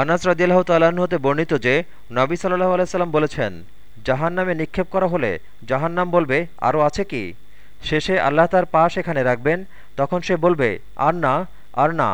আনাস রাজিয়াল্লাহ তাল্লাহ্ন হতে বর্ণিত যে, নবী সাল্লাহ আলাইসাল্লাম বলেছেন জাহান নামে নিক্ষেপ করা হলে জাহান্নাম বলবে আরও আছে কি? শেষে আল্লাহ তার পা সেখানে রাখবেন, তখন সে বলবে, আর না আর না।